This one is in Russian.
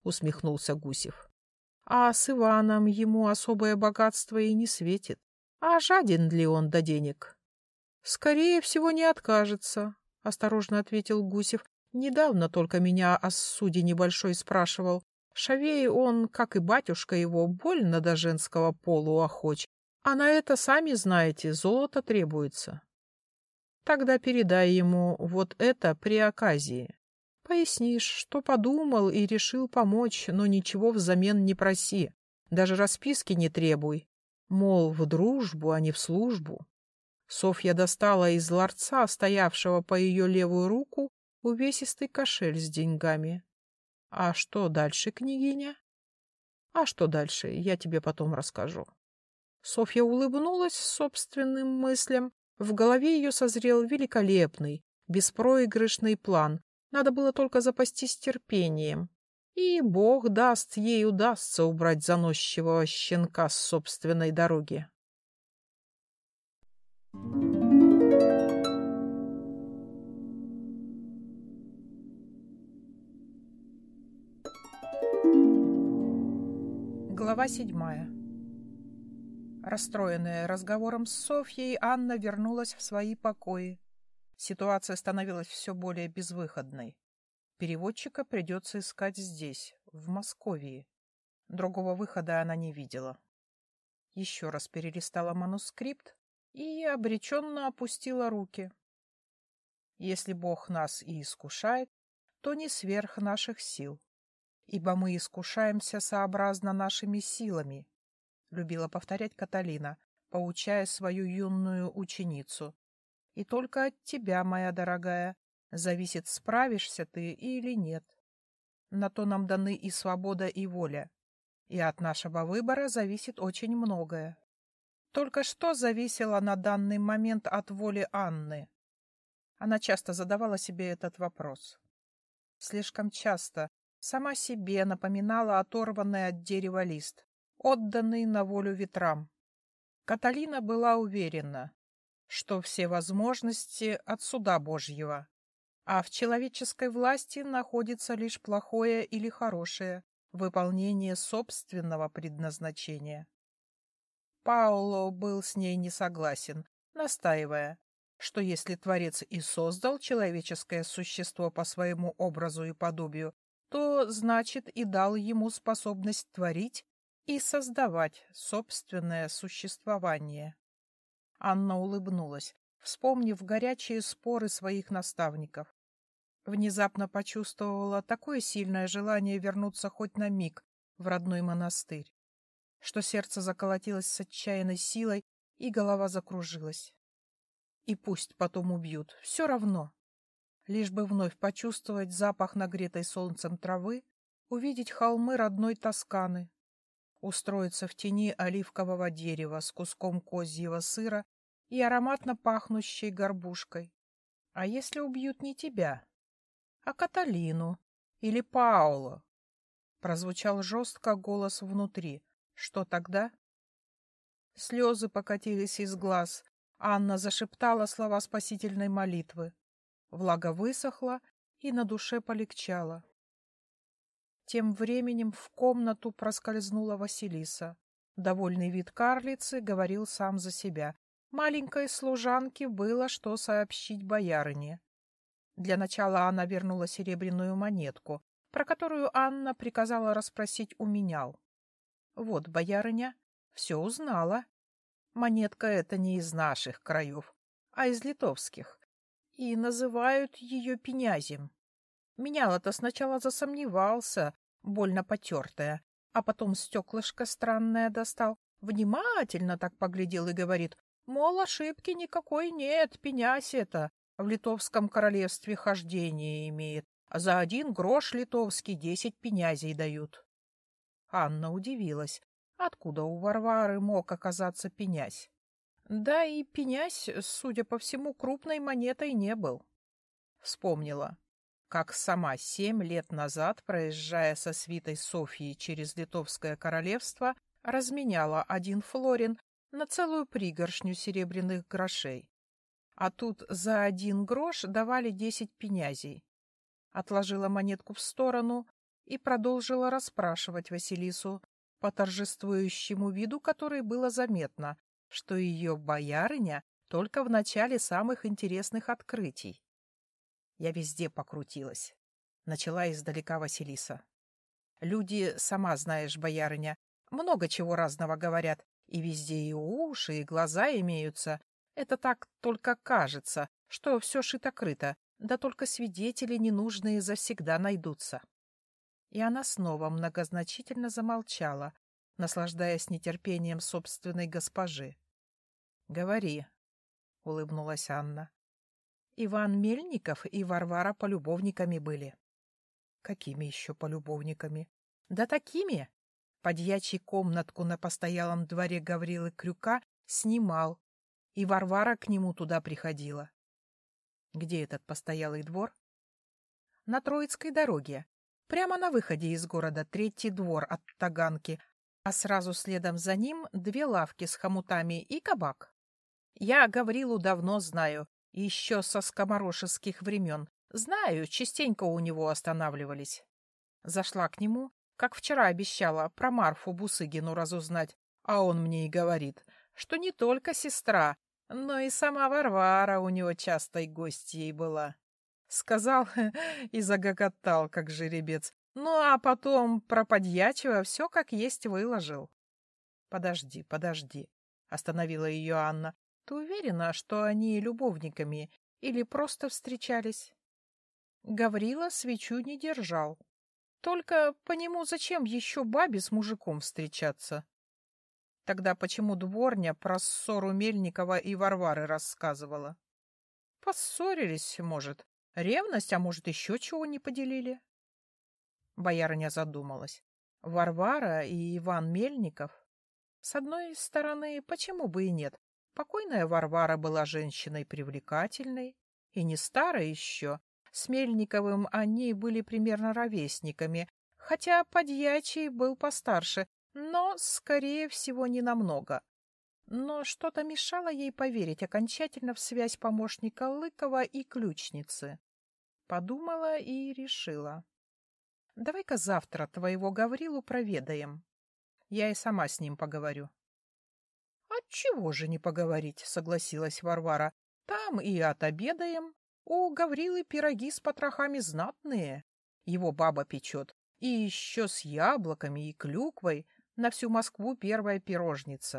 — усмехнулся Гусев. А с Иваном ему особое богатство и не светит. А жаден ли он до денег? — Скорее всего, не откажется, — осторожно ответил Гусев. Недавно только меня о суде небольшой спрашивал. Шавей он, как и батюшка его, больно до женского полу охоч. А на это, сами знаете, золото требуется. Тогда передай ему вот это при оказии. Пояснишь, что подумал и решил помочь, но ничего взамен не проси. Даже расписки не требуй. Мол, в дружбу, а не в службу. Софья достала из ларца, стоявшего по ее левую руку, увесистый кошель с деньгами. — А что дальше, княгиня? — А что дальше, я тебе потом расскажу. Софья улыбнулась собственным мыслям. В голове ее созрел великолепный, беспроигрышный план, надо было только запастись терпением. И бог даст, ей удастся убрать заносчивого щенка с собственной дороги. Глава седьмая Расстроенная разговором с Софьей, Анна вернулась в свои покои. Ситуация становилась все более безвыходной. Переводчика придется искать здесь, в Москве. Другого выхода она не видела. Еще раз перелистала манускрипт и обреченно опустила руки. Если Бог нас и искушает, то не сверх наших сил, ибо мы искушаемся сообразно нашими силами, любила повторять Каталина, поучая свою юную ученицу, и только от тебя, моя дорогая, зависит, справишься ты или нет. На то нам даны и свобода, и воля. И от нашего выбора зависит очень многое. Только что зависело на данный момент от воли Анны? Она часто задавала себе этот вопрос. Слишком часто сама себе напоминала оторванный от дерева лист, отданный на волю ветрам. Каталина была уверена, что все возможности от суда Божьего, а в человеческой власти находится лишь плохое или хорошее выполнение собственного предназначения. Пауло был с ней не согласен, настаивая, что если Творец и создал человеческое существо по своему образу и подобию, то, значит, и дал ему способность творить и создавать собственное существование. Анна улыбнулась, вспомнив горячие споры своих наставников. Внезапно почувствовала такое сильное желание вернуться хоть на миг в родной монастырь, что сердце заколотилось с отчаянной силой и голова закружилась. И пусть потом убьют, все равно. Лишь бы вновь почувствовать запах нагретой солнцем травы, увидеть холмы родной Тосканы, устроиться в тени оливкового дерева с куском козьего сыра и ароматно пахнущей горбушкой. А если убьют не тебя, а Каталину или Пауло? Прозвучал жестко голос внутри. Что тогда? Слезы покатились из глаз. Анна зашептала слова спасительной молитвы. Влага высохла, и на душе полегчало. Тем временем в комнату проскользнула Василиса. Довольный вид карлицы говорил сам за себя. Маленькой служанке было что сообщить боярине. Для начала она вернула серебряную монетку, про которую Анна приказала расспросить у менял. Вот боярыня все узнала. Монетка эта не из наших краев, а из литовских, и называют ее пенязем. Менял-то сначала засомневался, больно потертая, а потом стеклышко странное достал, внимательно так поглядел и говорит, мол, ошибки никакой нет, пенясь это, в литовском королевстве хождение имеет, а за один грош литовский десять пенязей дают. Анна удивилась, откуда у Варвары мог оказаться пенязь. Да и пенязь, судя по всему, крупной монетой не был. Вспомнила как сама семь лет назад, проезжая со свитой Софьи через Литовское королевство, разменяла один флорин на целую пригоршню серебряных грошей. А тут за один грош давали десять пенязей. Отложила монетку в сторону и продолжила расспрашивать Василису по торжествующему виду, который было заметно, что ее боярыня только в начале самых интересных открытий. Я везде покрутилась. Начала издалека Василиса. Люди, сама знаешь, боярыня, много чего разного говорят, и везде и уши, и глаза имеются. Это так только кажется, что все шито-крыто, да только свидетели ненужные завсегда найдутся. И она снова многозначительно замолчала, наслаждаясь нетерпением собственной госпожи. — Говори, — улыбнулась Анна. Иван Мельников и Варвара полюбовниками были. — Какими еще полюбовниками? — Да такими! Подьячий комнатку на постоялом дворе Гаврилы Крюка снимал, и Варвара к нему туда приходила. Где этот постоялый двор? На Троицкой дороге. Прямо на выходе из города третий двор от Таганки, а сразу следом за ним две лавки с хомутами и кабак. Я Гаврилу давно знаю, еще со скоморошеских времен. Знаю, частенько у него останавливались. Зашла к нему, как вчера обещала, про Марфу Бусыгину разузнать, а он мне и говорит, что не только сестра, но и сама Варвара у него частой гостьей была. Сказал и загоготал, как жеребец. Ну, а потом про подьячего все как есть выложил. — Подожди, подожди, — остановила ее Анна. — Ты уверена, что они любовниками или просто встречались? Гаврила свечу не держал. Только по нему зачем еще бабе с мужиком встречаться? Тогда почему дворня про ссору Мельникова и Варвары рассказывала? Поссорились, может. Ревность, а может, еще чего не поделили? Боярыня задумалась. Варвара и Иван Мельников? С одной стороны, почему бы и нет? Покойная Варвара была женщиной привлекательной и не старой еще, с Мельниковым они были примерно ровесниками, хотя подьячий был постарше, но, скорее всего, не намного. Но что-то мешало ей поверить окончательно в связь помощника Лыкова и ключницы. Подумала и решила. Давай-ка завтра твоего Гаврилу проведаем. Я и сама с ним поговорю. — Отчего же не поговорить, — согласилась Варвара. — Там и отобедаем, у Гаврилы пироги с потрохами знатные. Его баба печет. И еще с яблоками и клюквой. На всю Москву первая пирожница.